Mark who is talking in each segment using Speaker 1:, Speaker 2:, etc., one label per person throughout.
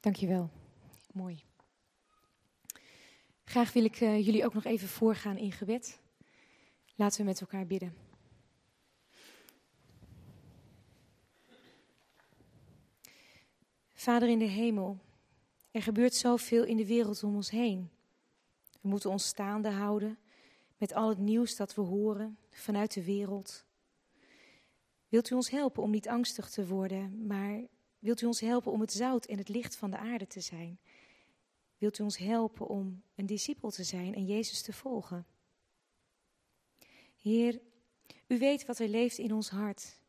Speaker 1: Dankjewel. Mooi. Graag wil ik uh, jullie ook nog even voorgaan in gebed. Laten we met elkaar bidden. Vader in de hemel, er gebeurt zoveel in de wereld om ons heen. We moeten ons staande houden met al het nieuws dat we horen vanuit de wereld. Wilt u ons helpen om niet angstig te worden, maar wilt u ons helpen om het zout en het licht van de aarde te zijn? Wilt u ons helpen om een discipel te zijn en Jezus te volgen? Heer, u weet wat er leeft in ons hart.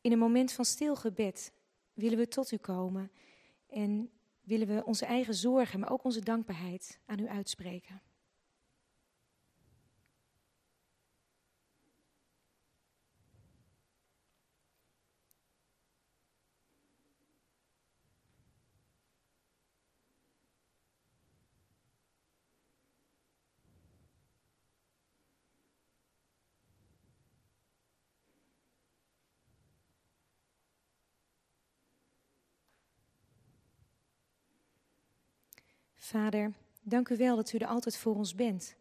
Speaker 1: In een moment van stil gebed willen we tot u komen en willen we onze eigen zorgen, maar ook onze dankbaarheid aan u uitspreken. Vader, dank u wel dat u er altijd voor ons bent.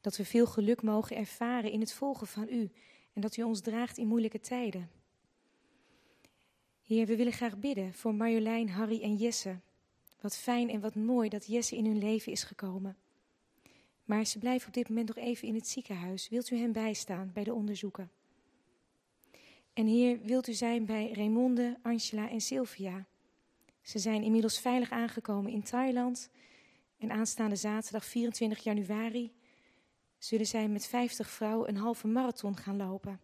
Speaker 1: Dat we veel geluk mogen ervaren in het volgen van u en dat u ons draagt in moeilijke tijden. Heer, we willen graag bidden voor Marjolein, Harry en Jesse. Wat fijn en wat mooi dat Jesse in hun leven is gekomen. Maar ze blijven op dit moment nog even in het ziekenhuis. Wilt u hen bijstaan bij de onderzoeken? En Heer, wilt u zijn bij Raymonde, Angela en Sylvia? Ze zijn inmiddels veilig aangekomen in Thailand. En aanstaande zaterdag 24 januari zullen zij met 50 vrouwen een halve marathon gaan lopen.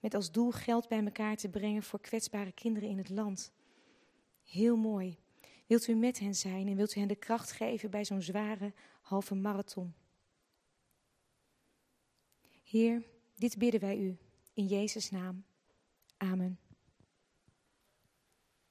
Speaker 1: Met als doel geld bij elkaar te brengen voor kwetsbare kinderen in het land. Heel mooi. Wilt u met hen zijn en wilt u hen de kracht geven bij zo'n zware halve marathon? Heer, dit bidden wij u in Jezus' naam. Amen.